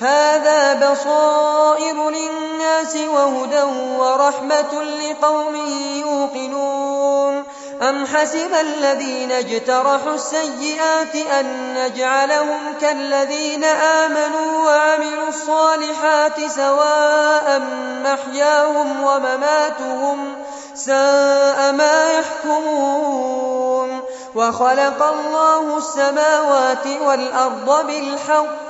هذا بصائر للناس وهدى ورحمة لقوم يوقنون. أم حسب الذين اجترحوا السيئات أن نجعلهم كالذين آمنوا وعملوا الصالحات سواء محياهم ومماتهم ساء ما يحكمون. وخلق الله السماوات والأرض بالحق